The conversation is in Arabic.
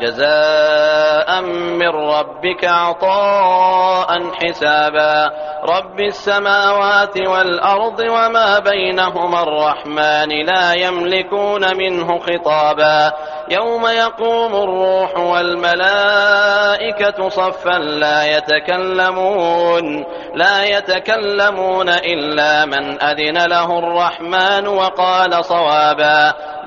جزاء من ربك عطاء حسابا. رب السماوات والأرض وما بينهما الرحمن لا يملكون منه خطابا. يوم يقوم الروح والملائكة صفا لا يتكلمون لا يتكلمون إلا من أذن له الرحمن وقال صوابا.